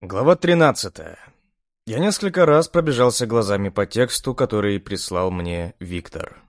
Глава 13. Я несколько раз пробежался глазами по тексту, который прислал мне Виктор.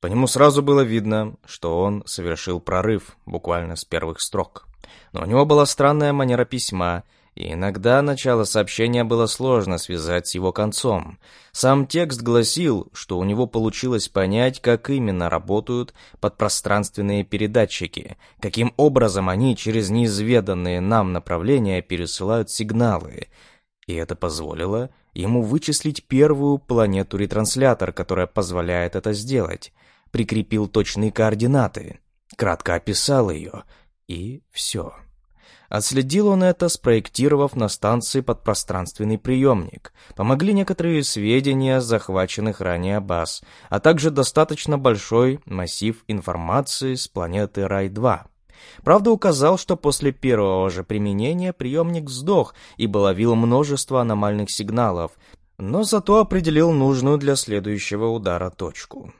По нему сразу было видно, что он совершил прорыв, буквально с первых строк. Но у него была странная манера письма, и иногда начало сообщения было сложно связать с его концом. Сам текст гласил, что у него получилось понять, как именно работают подпространственные передатчики, каким образом они через неизведанные нам направления пересылают сигналы. И это позволило ему вычислить первую планету-ретранслятор, которая позволяет это сделать. Прикрепил точные координаты, кратко описал ее, и все. Отследил он это, спроектировав на станции подпространственный приемник. Помогли некоторые сведения захваченных ранее баз, а также достаточно большой массив информации с планеты Рай-2. Правда, указал, что после первого же применения приемник сдох, ибо ловил множество аномальных сигналов, но зато определил нужную для следующего удара точку.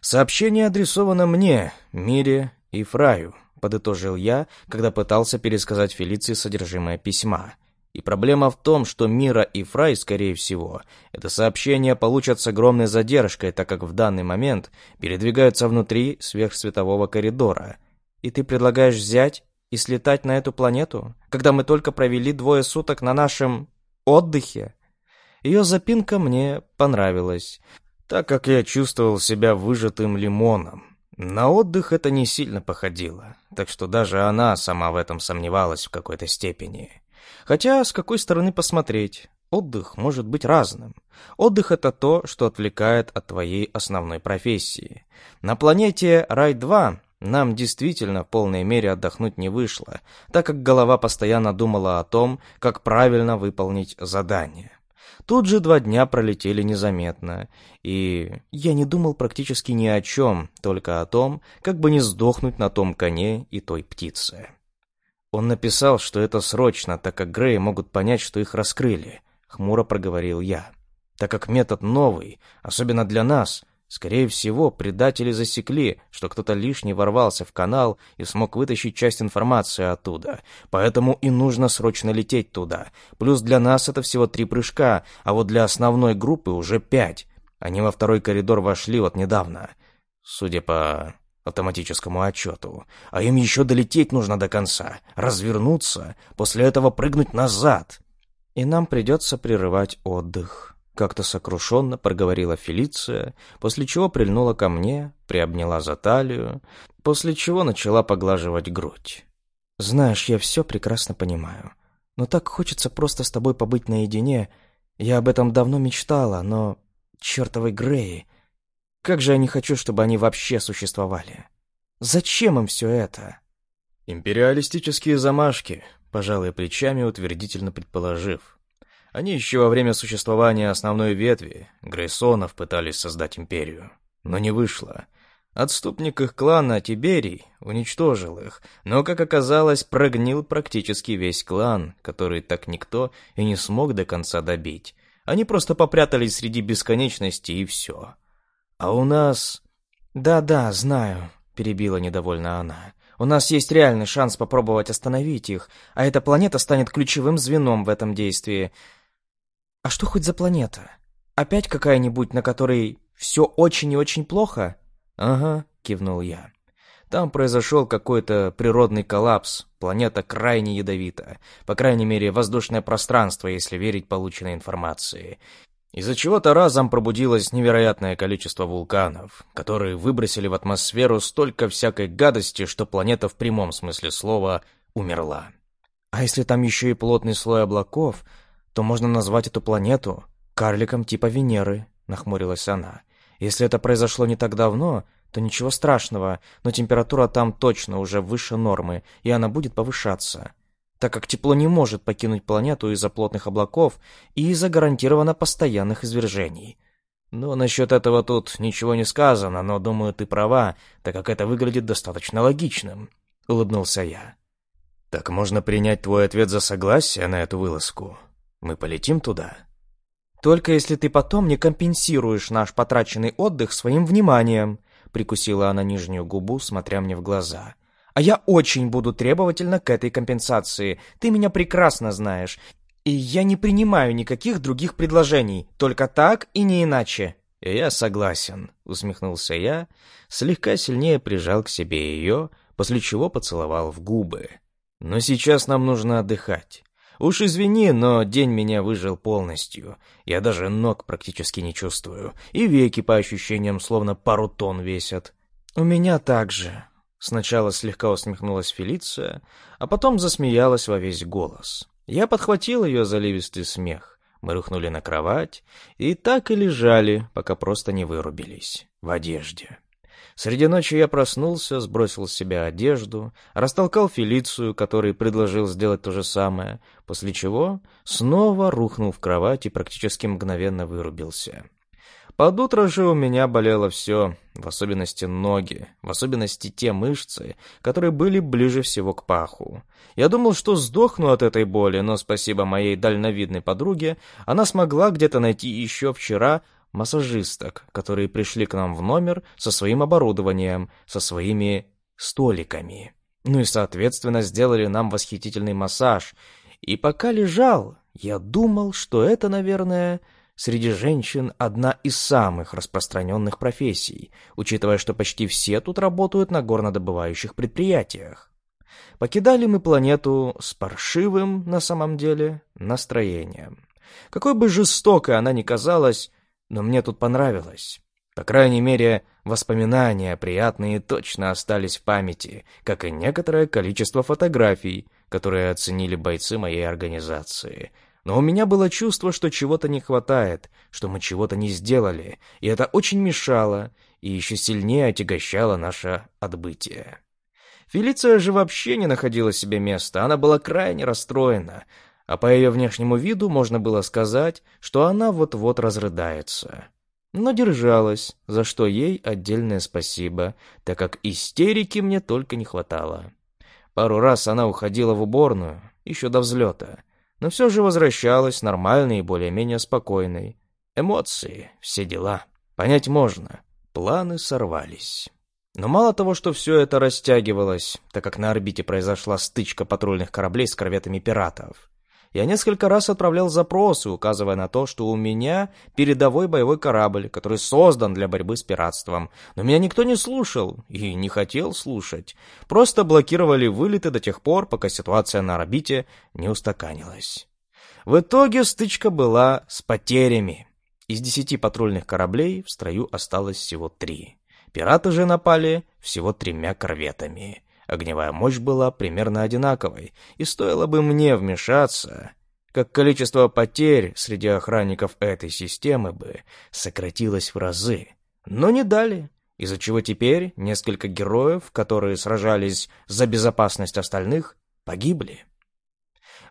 Сообщение адресовано мне, Мире и Фраю подытожил я, когда пытался пересказать Фелиции содержимое письма. И проблема в том, что Мира и Фрай, скорее всего, это сообщение получат с огромной задержкой, так как в данный момент передвигаются внутри сверхсветового коридора. И ты предлагаешь взять и слетать на эту планету, когда мы только провели двое суток на нашем отдыхе? Ее запинка мне понравилась, так как я чувствовал себя выжатым лимоном. На отдых это не сильно походило, так что даже она сама в этом сомневалась в какой-то степени. Хотя, с какой стороны посмотреть, отдых может быть разным. Отдых — это то, что отвлекает от твоей основной профессии. На планете Рай-2 нам действительно в полной мере отдохнуть не вышло, так как голова постоянно думала о том, как правильно выполнить задание. Тут же два дня пролетели незаметно, и я не думал практически ни о чем, только о том, как бы не сдохнуть на том коне и той птице. Он написал, что это срочно, так как Греи могут понять, что их раскрыли, хмуро проговорил я. Так как метод новый, особенно для нас, Скорее всего, предатели засекли, что кто-то лишний ворвался в канал и смог вытащить часть информации оттуда. Поэтому и нужно срочно лететь туда. Плюс для нас это всего три прыжка, а вот для основной группы уже пять. Они во второй коридор вошли вот недавно. Судя по автоматическому отчету. А им еще долететь нужно до конца, развернуться, после этого прыгнуть назад. И нам придется прерывать отдых. Как-то сокрушенно проговорила Фелиция, после чего прильнула ко мне, приобняла за талию, после чего начала поглаживать грудь. «Знаешь, я все прекрасно понимаю. Но так хочется просто с тобой побыть наедине. Я об этом давно мечтала, но... Чертовы Греи! Как же я не хочу, чтобы они вообще существовали. Зачем им все это?» «Империалистические замашки», пожалуй, плечами утвердительно предположив. Они еще во время существования основной ветви Грейсонов пытались создать империю, но не вышло. Отступник их клана Тиберий уничтожил их, но, как оказалось, прогнил практически весь клан, который так никто и не смог до конца добить. Они просто попрятались среди бесконечности и все. А у нас... «Да-да, знаю», — перебила недовольно она. «У нас есть реальный шанс попробовать остановить их, а эта планета станет ключевым звеном в этом действии. А что хоть за планета? Опять какая-нибудь, на которой все очень и очень плохо? Ага, кивнул я. Там произошел какой-то природный коллапс. Планета крайне ядовита. По крайней мере, воздушное пространство, если верить полученной информации. Из-за чего-то разом пробудилось невероятное количество вулканов, которые выбросили в атмосферу столько всякой гадости, что планета в прямом смысле слова умерла. А если там еще и плотный слой облаков, то можно назвать эту планету карликом типа Венеры», — нахмурилась она. «Если это произошло не так давно, то ничего страшного, но температура там точно уже выше нормы, и она будет повышаться, так как тепло не может покинуть планету из-за плотных облаков и из-за гарантированно постоянных извержений». «Ну, насчет этого тут ничего не сказано, но, думаю, ты права, так как это выглядит достаточно логичным», — улыбнулся я. «Так можно принять твой ответ за согласие на эту вылазку?» Мы полетим туда? Только если ты потом не компенсируешь наш потраченный отдых своим вниманием, прикусила она нижнюю губу, смотря мне в глаза. А я очень буду требовательна к этой компенсации. Ты меня прекрасно знаешь. И я не принимаю никаких других предложений, только так и не иначе. «Я согласен», — усмехнулся я, слегка сильнее прижал к себе ее, после чего поцеловал в губы. «Но сейчас нам нужно отдыхать. Уж извини, но день меня выжил полностью. Я даже ног практически не чувствую, и веки по ощущениям словно пару тонн весят». «У меня так же». Сначала слегка усмехнулась Фелиция, а потом засмеялась во весь голос. Я подхватил ее заливистый смех. Мы рухнули на кровать и так и лежали, пока просто не вырубились. В одежде. Среди ночи я проснулся, сбросил с себя одежду, растолкал Фелицию, который предложил сделать то же самое, после чего снова рухнул в кровать и практически мгновенно вырубился. Под утро же у меня болело все, в особенности ноги, в особенности те мышцы, которые были ближе всего к паху. Я думал, что сдохну от этой боли, но спасибо моей дальновидной подруге, она смогла где-то найти еще вчера массажисток, которые пришли к нам в номер со своим оборудованием, со своими столиками. Ну и, соответственно, сделали нам восхитительный массаж. И пока лежал, я думал, что это, наверное, среди женщин одна из самых распространенных профессий, учитывая, что почти все тут работают на горнодобывающих предприятиях. Покидали мы планету с паршивым, на самом деле, настроением. Какой бы жестокой она ни казалась, но мне тут понравилось. По крайней мере, воспоминания приятные точно остались в памяти, как и некоторое количество фотографий, которые оценили бойцы моей организации — но у меня было чувство, что чего-то не хватает, что мы чего-то не сделали, и это очень мешало и еще сильнее отягощало наше отбытие. Фелиция же вообще не находила себе места, она была крайне расстроена, а по ее внешнему виду можно было сказать, что она вот-вот разрыдается. Но держалась, за что ей отдельное спасибо, так как истерики мне только не хватало. Пару раз она уходила в уборную, еще до взлета, но все же возвращалась нормальной и более-менее спокойной. Эмоции, все дела. Понять можно. Планы сорвались. Но мало того, что все это растягивалось, так как на орбите произошла стычка патрульных кораблей с корветами пиратов, я несколько раз отправлял запросы, указывая на то, что у меня передовой боевой корабль, который создан для борьбы с пиратством. Но меня никто не слушал и не хотел слушать. Просто блокировали вылеты до тех пор, пока ситуация на орбите не устаканилась. В итоге стычка была с потерями. Из десяти патрульных кораблей в строю осталось всего три. Пираты же напали всего тремя корветами. Огневая мощь была примерно одинаковой, и стоило бы мне вмешаться, как количество потерь среди охранников этой системы бы сократилось в разы. Но не дали, из-за чего теперь несколько героев, которые сражались за безопасность остальных, погибли.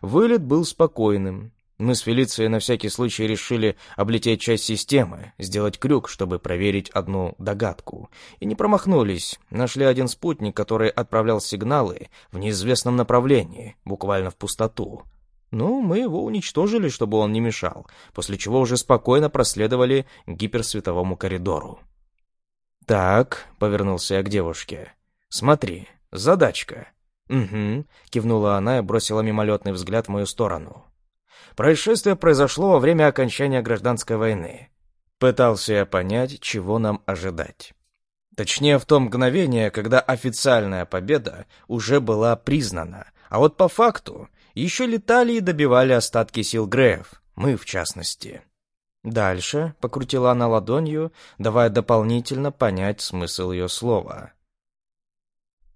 Вылет был спокойным, мы с Фелицией на всякий случай решили облететь часть системы, сделать крюк, чтобы проверить одну догадку. И не промахнулись. Нашли один спутник, который отправлял сигналы в неизвестном направлении, буквально в пустоту. Ну, мы его уничтожили, чтобы он не мешал, после чего уже спокойно проследовали гиперсветовому коридору. «Так», — повернулся я к девушке, — «смотри, задачка». «Угу», — кивнула она и бросила мимолетный взгляд в мою сторону. Происшествие произошло во время окончания гражданской войны. Пытался я понять, чего нам ожидать. Точнее, в том мгновение, когда официальная победа уже была признана. А вот по факту еще летали и добивали остатки сил Греев, мы в частности. Дальше покрутила она ладонью, давая дополнительно понять смысл ее слова.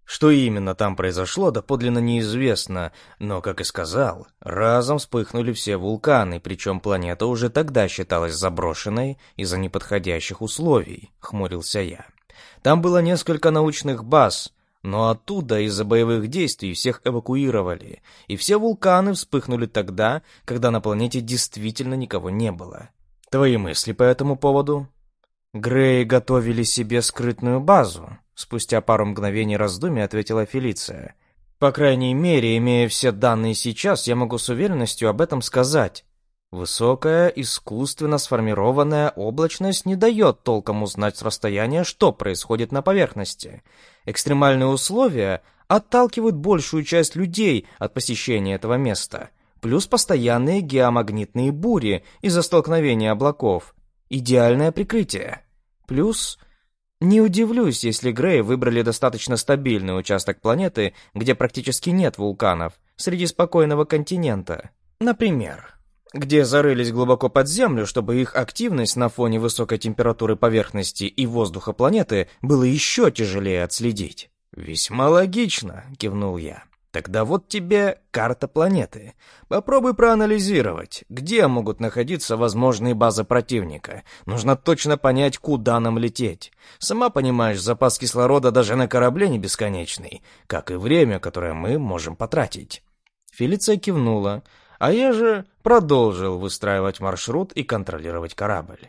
Что именно там произошло, доподлинно неизвестно, но, как и сказал, разом вспыхнули все вулканы, причем планета уже тогда считалась заброшенной из-за неподходящих условий, хмурился я. Там было несколько научных баз, но оттуда из-за боевых действий всех эвакуировали, и все вулканы вспыхнули тогда, когда на планете действительно никого не было. Твои мысли по этому поводу? Греи готовили себе скрытную базу, Спустя пару мгновений раздумий ответила Фелиция. «По крайней мере, имея все данные сейчас, я могу с уверенностью об этом сказать. Высокая, искусственно сформированная облачность не дает толком узнать с расстояния, что происходит на поверхности. Экстремальные условия отталкивают большую часть людей от посещения этого места. плюс постоянные геомагнитные бури из-за столкновения облаков. Идеальное прикрытие. Плюс... Не удивлюсь, если Грей выбрали достаточно стабильный участок планеты, где практически нет вулканов, среди спокойного континента. Например, где зарылись глубоко под землю, чтобы их активность на фоне высокой температуры поверхности и воздуха планеты было еще тяжелее отследить. «Весьма логично», — кивнул я. Тогда вот тебе карта планеты. Попробуй проанализировать, где могут находиться возможные базы противника. Нужно точно понять, куда нам лететь. Сама понимаешь, запас кислорода даже на корабле не бесконечный, как и время, которое мы можем потратить. Фелиция кивнула, а я же продолжил выстраивать маршрут и контролировать корабль.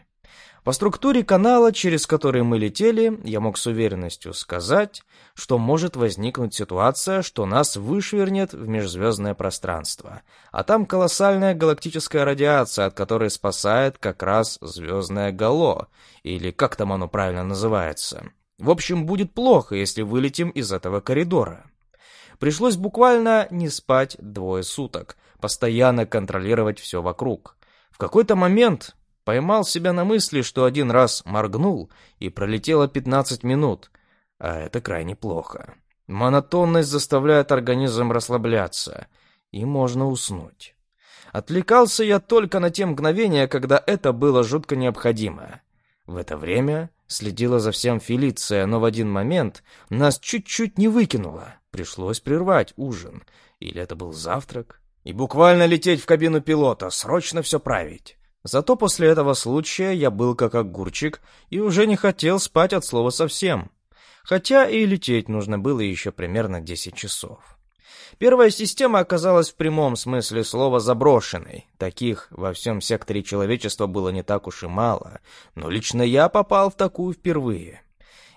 По структуре канала, через который мы летели, я мог с уверенностью сказать, что может возникнуть ситуация, что нас вышвырнет в межзвездное пространство. А там колоссальная галактическая радиация, от которой спасает как раз звездное гало, или как там оно правильно называется. В общем, будет плохо, если вылетим из этого коридора. Пришлось буквально не спать двое суток, постоянно контролировать все вокруг. В какой-то момент Поймал себя на мысли, что один раз моргнул, и пролетело 15 минут. А это крайне плохо. Монотонность заставляет организм расслабляться, и можно уснуть. Отвлекался я только на те мгновения, когда это было жутко необходимо. В это время следила за всем Фелиция, но в один момент нас чуть-чуть не выкинуло. Пришлось прервать ужин. Или это был завтрак? И буквально лететь в кабину пилота, срочно все править. Зато после этого случая я был как огурчик и уже не хотел спать от слова совсем. Хотя и лететь нужно было еще примерно 10 часов. Первая система оказалась в прямом смысле слова заброшенной. Таких во всем секторе человечества было не так уж и мало, но лично я попал в такую впервые.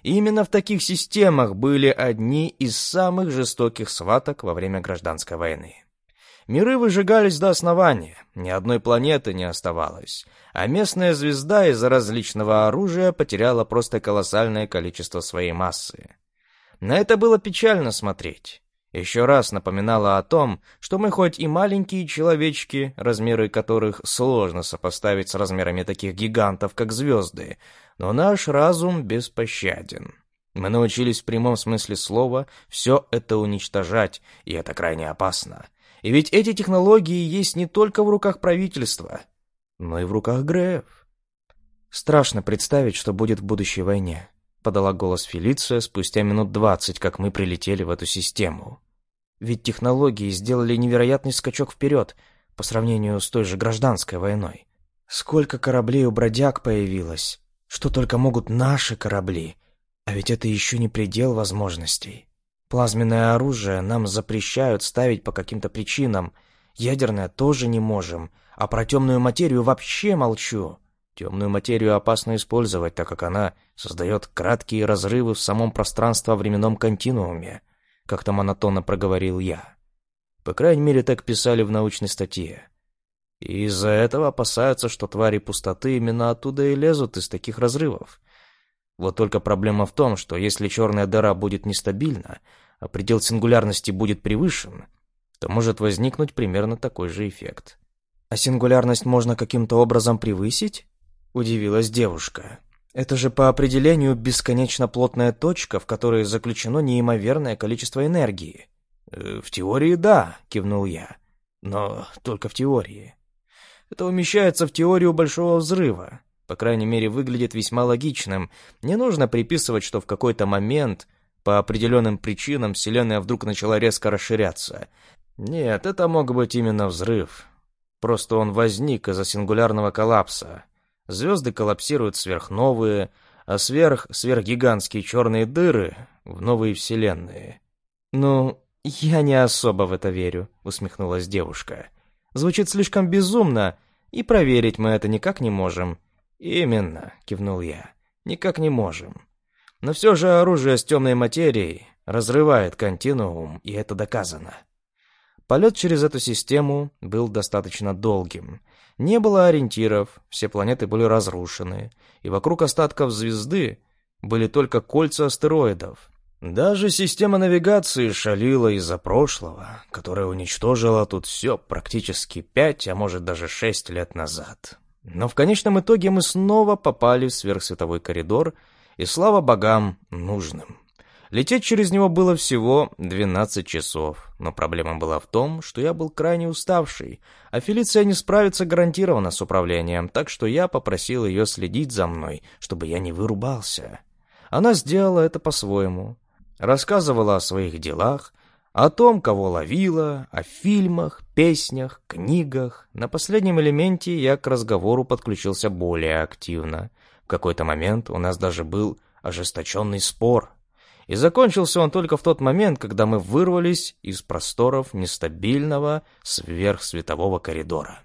И именно в таких системах были одни из самых жестоких сваток во время гражданской войны. Миры выжигались до основания, ни одной планеты не оставалось, а местная звезда из-за различного оружия потеряла просто колоссальное количество своей массы. На это было печально смотреть. Еще раз напоминало о том, что мы хоть и маленькие человечки, размеры которых сложно сопоставить с размерами таких гигантов, как звезды, но наш разум беспощаден. Мы научились в прямом смысле слова все это уничтожать, и это крайне опасно. И ведь эти технологии есть не только в руках правительства, но и в руках Греев. Страшно представить, что будет в будущей войне, подала голос Фелиция спустя минут двадцать, как мы прилетели в эту систему. Ведь технологии сделали невероятный скачок вперед по сравнению с той же гражданской войной. Сколько кораблей у бродяг появилось, что только могут наши корабли, а ведь это еще не предел возможностей. Плазменное оружие нам запрещают ставить по каким-то причинам. Ядерное тоже не можем. А про темную материю вообще молчу. Темную материю опасно использовать, так как она создает краткие разрывы в самом пространство-временном континууме, как-то монотонно проговорил я. По крайней мере, так писали в научной статье. И из-за этого опасаются, что твари пустоты именно оттуда и лезут из таких разрывов. Вот только проблема в том, что если черная дыра будет нестабильна, а предел сингулярности будет превышен, то может возникнуть примерно такой же эффект. «А сингулярность можно каким-то образом превысить?» – удивилась девушка. «Это же по определению бесконечно плотная точка, в которой заключено неимоверное количество энергии». «Э, «В теории да», – кивнул я. «Но только в теории. Это умещается в теорию Большого Взрыва. По крайней мере, выглядит весьма логичным. Не нужно приписывать, что в какой-то момент по определенным причинам Вселенная вдруг начала резко расширяться. Нет, это мог быть именно взрыв. Просто он возник из-за сингулярного коллапса. Звезды коллапсируют сверхновые, а сверх сверхгигантские черные дыры в новые вселенные. «Ну, я не особо в это верю», — усмехнулась девушка. «Звучит слишком безумно, и проверить мы это никак не можем». «Именно», — кивнул я, — «никак не можем. Но все же оружие с темной материей разрывает континуум, и это доказано. Полет через эту систему был достаточно долгим. Не было ориентиров, все планеты были разрушены, и вокруг остатков звезды были только кольца астероидов. Даже система навигации шалила из-за прошлого, которая уничтожила тут все практически пять, а может даже шесть лет назад. Но в конечном итоге мы снова попали в сверхсветовой коридор, и слава богам, нужным. Лететь через него было всего 12 часов, но проблема была в том, что я был крайне уставший, а Фелиция не справится гарантированно с управлением, так что я попросил ее следить за мной, чтобы я не вырубался. Она сделала это по-своему. Рассказывала о своих делах, о том, кого ловила, о фильмах, песнях, книгах. На последнем элементе я к разговору подключился более активно. В какой-то момент у нас даже был ожесточенный спор — и закончился он только в тот момент, когда мы вырвались из просторов нестабильного сверхсветового коридора.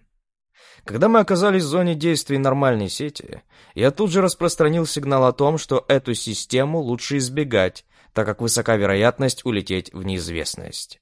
Когда мы оказались в зоне действий нормальной сети, я тут же распространил сигнал о том, что эту систему лучше избегать, так как высока вероятность улететь в неизвестность.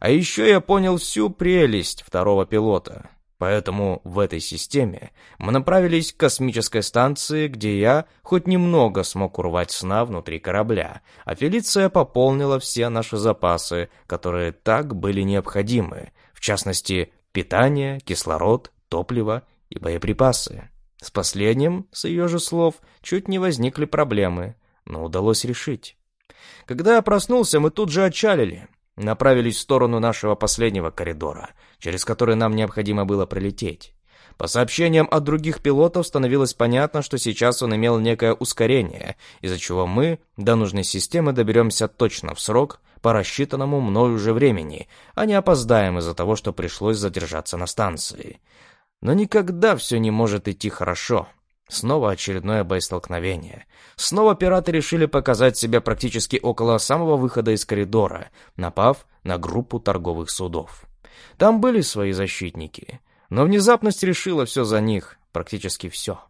А еще я понял всю прелесть второго пилота. Поэтому в этой системе мы направились к космической станции, где я хоть немного смог урвать сна внутри корабля, а Фелиция пополнила все наши запасы, которые так были необходимы, в частности, питание, кислород, топливо и боеприпасы. С последним, с ее же слов, чуть не возникли проблемы, но удалось решить. Когда я проснулся, мы тут же отчалили направились в сторону нашего последнего коридора, через который нам необходимо было пролететь. По сообщениям от других пилотов становилось понятно, что сейчас он имел некое ускорение, из-за чего мы до нужной системы доберемся точно в срок по рассчитанному мною уже времени, а не опоздаем из-за того, что пришлось задержаться на станции. Но никогда все не может идти хорошо. Снова очередное боестолкновение. Снова пираты решили показать себя практически около самого выхода из коридора, напав на группу торговых судов. Там были свои защитники, но внезапность решила все за них, практически все.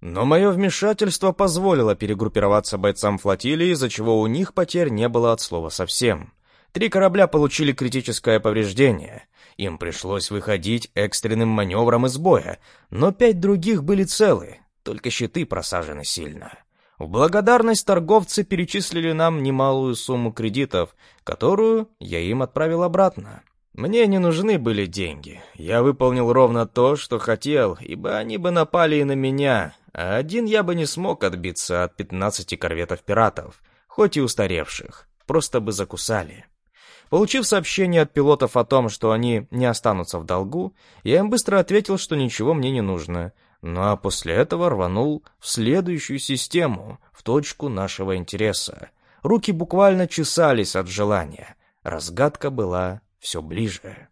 Но мое вмешательство позволило перегруппироваться бойцам флотилии, из-за чего у них потерь не было от слова совсем. Три корабля получили критическое повреждение. Им пришлось выходить экстренным маневром из боя, но пять других были целы, только щиты просажены сильно. В благодарность торговцы перечислили нам немалую сумму кредитов, которую я им отправил обратно. Мне не нужны были деньги. Я выполнил ровно то, что хотел, ибо они бы напали и на меня, а один я бы не смог отбиться от 15 корветов пиратов, хоть и устаревших, просто бы закусали. Получив сообщение от пилотов о том, что они не останутся в долгу, я им быстро ответил, что ничего мне не нужно — ну а после этого рванул в следующую систему, в точку нашего интереса. Руки буквально чесались от желания. Разгадка была все ближе.